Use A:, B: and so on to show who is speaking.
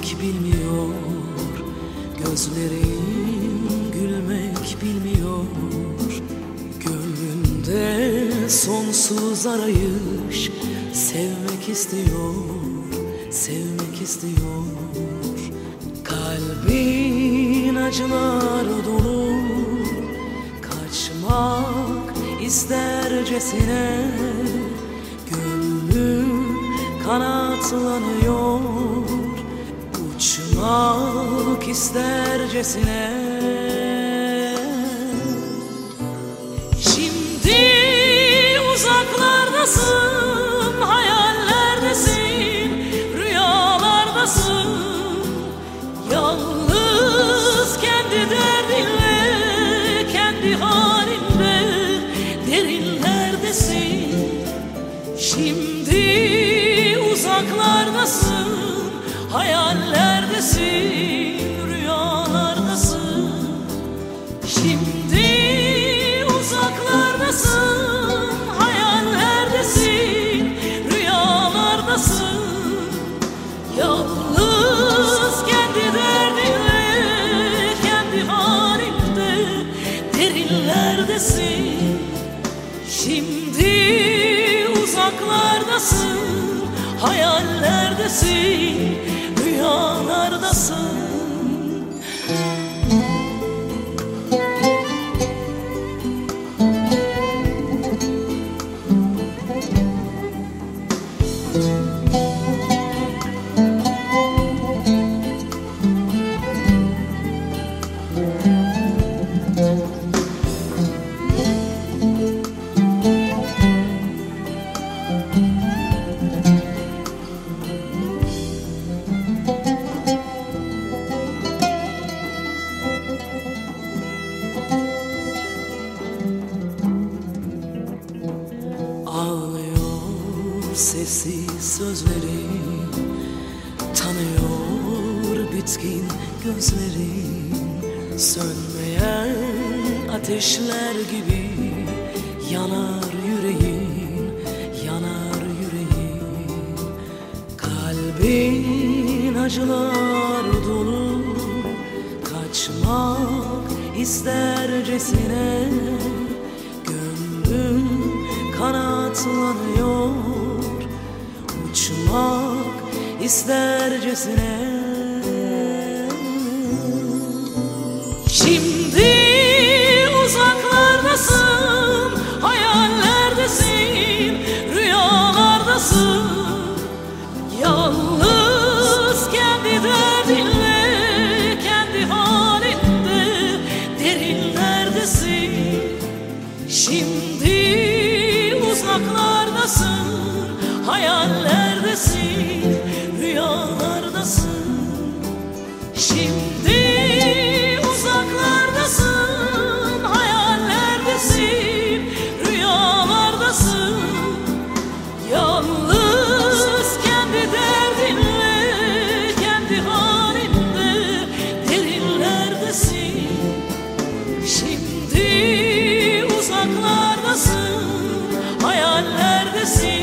A: Gülmek bilmiyor Gözlerin gülmek bilmiyor. Gönlünde sonsuz arayış Sevmek istiyor Sevmek istiyor. Kalbin acılar dolu Kaçmak istercesine Gönlüm kanatlanıyor. Uçmak istercesine. Şimdi uzaklardasın Hayallerdesin Rüyalardasın. Yalnız kendi derdinle Kendi halinde Derinlerdesin. Şimdi uzaklardasın Hayallerdesin Rüyalardasın. Şimdi uzaklardasın Hayallerdesin Rüyalardasın. Yalnız kendi derdinle Kendi halinde Derinlerdesin. Şimdi uzaklardasın Hayallerdesin Rüyalardasın sessiz sözlerin Tanıyor bitkin gözlerin Sönmeyen ateşler gibi Yanar yüreğin, yanar yüreğin Kalbin acılar dolu Kaçmak istercesine. Gönlüm kanatlanıyor Uçmak istercesine. Şimdi Hayallerdesin Rüyalardasın. Şimdi uzaklardasın Hayallerdesin Rüyalardasın. Yalnız kendi derdinle Kendi halinde Derinlerdesin. Şimdi uzaklardasın Hayallerdesin